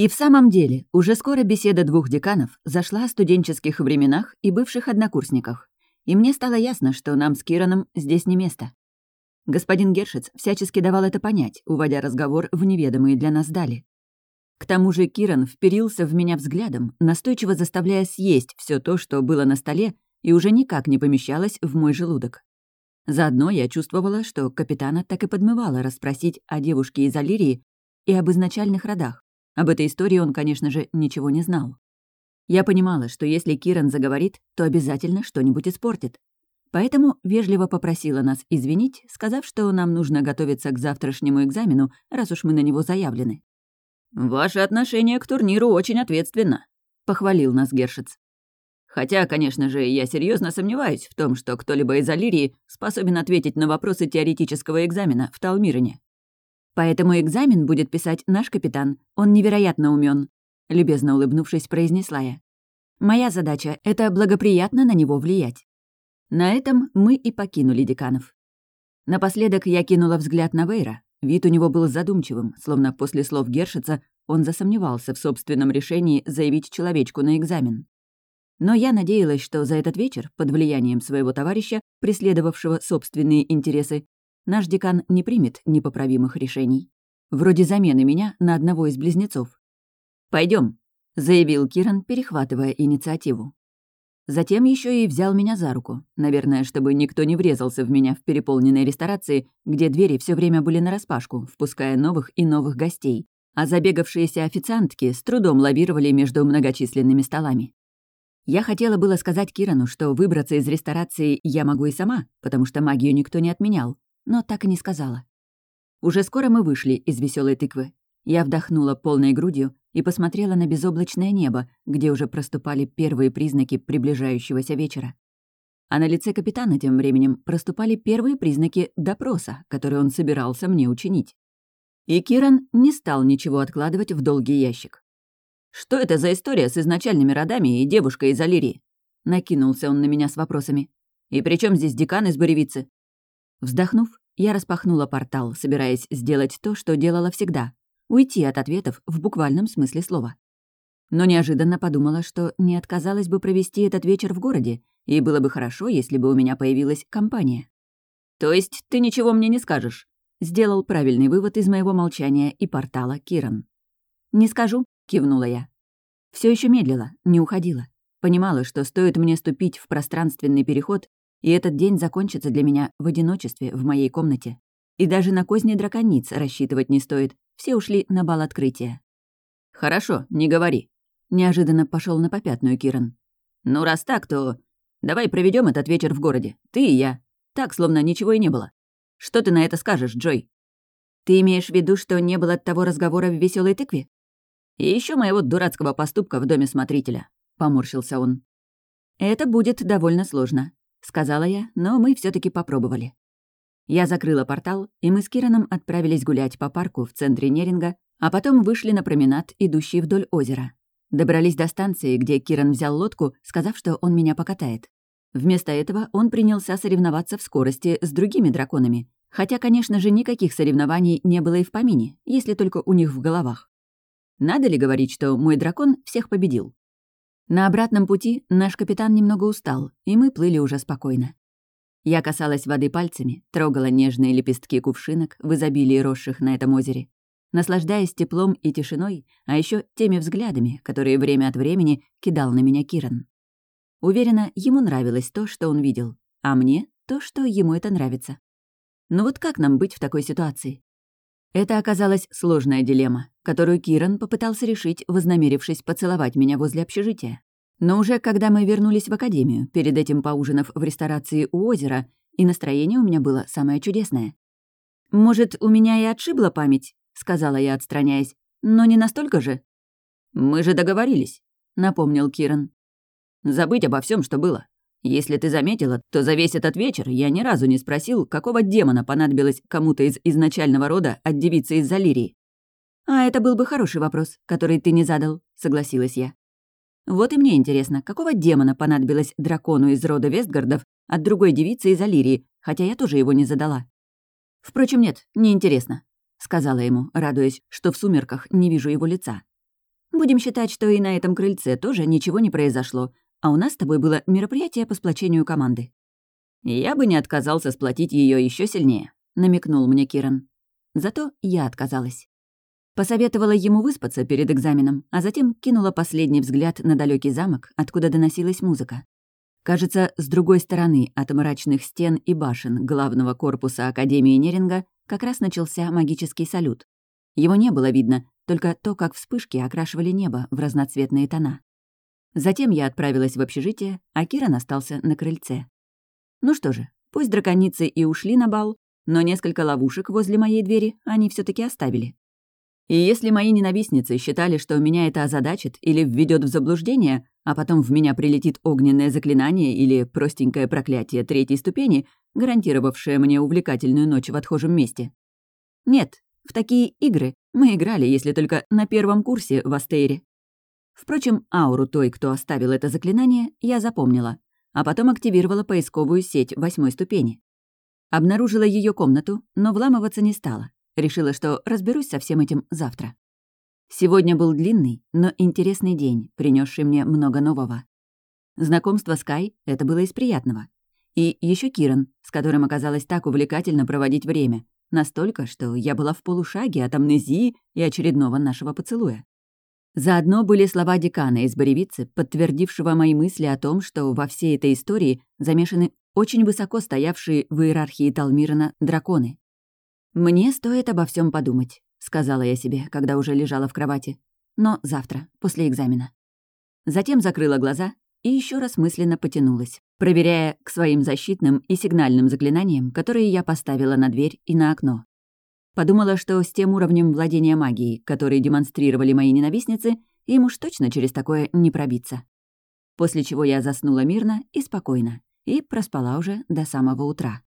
И в самом деле, уже скоро беседа двух деканов зашла о студенческих временах и бывших однокурсниках. И мне стало ясно, что нам с Кираном здесь не место. Господин Гершиц всячески давал это понять, уводя разговор в неведомые для нас дали. К тому же Киран вперился в меня взглядом, настойчиво заставляя съесть все то, что было на столе, и уже никак не помещалось в мой желудок. Заодно я чувствовала, что капитана так и подмывало расспросить о девушке из Алирии и об изначальных родах. Об этой истории он, конечно же, ничего не знал. Я понимала, что если Киран заговорит, то обязательно что-нибудь испортит. Поэтому вежливо попросила нас извинить, сказав, что нам нужно готовиться к завтрашнему экзамену, раз уж мы на него заявлены. «Ваше отношение к турниру очень ответственно», — похвалил нас Гершиц. «Хотя, конечно же, я серьезно сомневаюсь в том, что кто-либо из Алирии способен ответить на вопросы теоретического экзамена в Талмирине. Поэтому экзамен будет писать наш капитан. Он невероятно умен, любезно улыбнувшись, произнесла я. Моя задача — это благоприятно на него влиять. На этом мы и покинули деканов. Напоследок я кинула взгляд на Вейра. Вид у него был задумчивым, словно после слов Гершица он засомневался в собственном решении заявить человечку на экзамен. Но я надеялась, что за этот вечер, под влиянием своего товарища, преследовавшего собственные интересы, наш декан не примет непоправимых решений. Вроде замены меня на одного из близнецов. Пойдем, заявил Киран, перехватывая инициативу. Затем еще и взял меня за руку, наверное, чтобы никто не врезался в меня в переполненной ресторации, где двери все время были нараспашку, впуская новых и новых гостей, а забегавшиеся официантки с трудом лавировали между многочисленными столами. Я хотела было сказать Кирану, что выбраться из ресторации я могу и сама, потому что магию никто не отменял, но так и не сказала. Уже скоро мы вышли из веселой тыквы. Я вдохнула полной грудью и посмотрела на безоблачное небо, где уже проступали первые признаки приближающегося вечера. А на лице капитана тем временем проступали первые признаки допроса, который он собирался мне учинить. И Киран не стал ничего откладывать в долгий ящик. «Что это за история с изначальными родами и девушкой из Алирии?» Накинулся он на меня с вопросами. «И при чем здесь декан из Боревицы?» Вздохнув, я распахнула портал, собираясь сделать то, что делала всегда уйти от ответов в буквальном смысле слова. Но неожиданно подумала, что не отказалась бы провести этот вечер в городе, и было бы хорошо, если бы у меня появилась компания. «То есть ты ничего мне не скажешь?» Сделал правильный вывод из моего молчания и портала Киран. «Не скажу», — кивнула я. Все еще медлила, не уходила. Понимала, что стоит мне ступить в пространственный переход, и этот день закончится для меня в одиночестве в моей комнате. И даже на козни дракониц рассчитывать не стоит, все ушли на бал открытия. «Хорошо, не говори». Неожиданно пошел на попятную Киран. «Ну, раз так, то давай проведем этот вечер в городе. Ты и я. Так, словно ничего и не было. Что ты на это скажешь, Джой?» «Ты имеешь в виду, что не было того разговора в веселой тыкве?» «И еще моего дурацкого поступка в доме смотрителя», — поморщился он. «Это будет довольно сложно», — сказала я, но мы все таки попробовали. Я закрыла портал, и мы с Кираном отправились гулять по парку в центре Неринга, а потом вышли на променад, идущий вдоль озера. Добрались до станции, где Киран взял лодку, сказав, что он меня покатает. Вместо этого он принялся соревноваться в скорости с другими драконами, хотя, конечно же, никаких соревнований не было и в помине, если только у них в головах. Надо ли говорить, что мой дракон всех победил? На обратном пути наш капитан немного устал, и мы плыли уже спокойно. Я касалась воды пальцами, трогала нежные лепестки кувшинок в изобилии росших на этом озере, наслаждаясь теплом и тишиной, а еще теми взглядами, которые время от времени кидал на меня Киран. Уверена, ему нравилось то, что он видел, а мне — то, что ему это нравится. Но вот как нам быть в такой ситуации? Это оказалась сложная дилемма, которую Киран попытался решить, вознамерившись поцеловать меня возле общежития. Но уже когда мы вернулись в академию, перед этим поужинав в ресторации у озера, и настроение у меня было самое чудесное. «Может, у меня и отшибла память?» — сказала я, отстраняясь. «Но не настолько же». «Мы же договорились», — напомнил Киран. «Забыть обо всем, что было. Если ты заметила, то за весь этот вечер я ни разу не спросил, какого демона понадобилось кому-то из изначального рода от девицы из Залирии». «А это был бы хороший вопрос, который ты не задал», — согласилась я. Вот и мне интересно, какого демона понадобилось дракону из рода Вестгардов от другой девицы из Алирии, хотя я тоже его не задала. Впрочем, нет, неинтересно, сказала ему, радуясь, что в сумерках не вижу его лица. Будем считать, что и на этом крыльце тоже ничего не произошло, а у нас с тобой было мероприятие по сплочению команды». «Я бы не отказался сплотить ее еще сильнее», — намекнул мне Киран. Зато я отказалась. Посоветовала ему выспаться перед экзаменом, а затем кинула последний взгляд на далекий замок, откуда доносилась музыка. Кажется, с другой стороны от мрачных стен и башен главного корпуса Академии Неринга как раз начался магический салют. Его не было видно, только то, как вспышки окрашивали небо в разноцветные тона. Затем я отправилась в общежитие, а Киран остался на крыльце. Ну что же, пусть драконицы и ушли на бал, но несколько ловушек возле моей двери они все таки оставили. И если мои ненавистницы считали, что меня это озадачит или введет в заблуждение, а потом в меня прилетит огненное заклинание или простенькое проклятие третьей ступени, гарантировавшее мне увлекательную ночь в отхожем месте. Нет, в такие игры мы играли, если только на первом курсе в Астейре. Впрочем, ауру той, кто оставил это заклинание, я запомнила, а потом активировала поисковую сеть восьмой ступени. Обнаружила ее комнату, но вламываться не стала. Решила, что разберусь со всем этим завтра. Сегодня был длинный, но интересный день, принесший мне много нового. Знакомство с Кай — это было из приятного. И еще Киран, с которым оказалось так увлекательно проводить время. Настолько, что я была в полушаге от амнезии и очередного нашего поцелуя. Заодно были слова декана из Боревицы, подтвердившего мои мысли о том, что во всей этой истории замешаны очень высоко стоявшие в иерархии Талмирана драконы. «Мне стоит обо всем подумать», — сказала я себе, когда уже лежала в кровати. «Но завтра, после экзамена». Затем закрыла глаза и еще раз мысленно потянулась, проверяя к своим защитным и сигнальным заклинаниям, которые я поставила на дверь и на окно. Подумала, что с тем уровнем владения магией, который демонстрировали мои ненавистницы, им уж точно через такое не пробиться. После чего я заснула мирно и спокойно, и проспала уже до самого утра.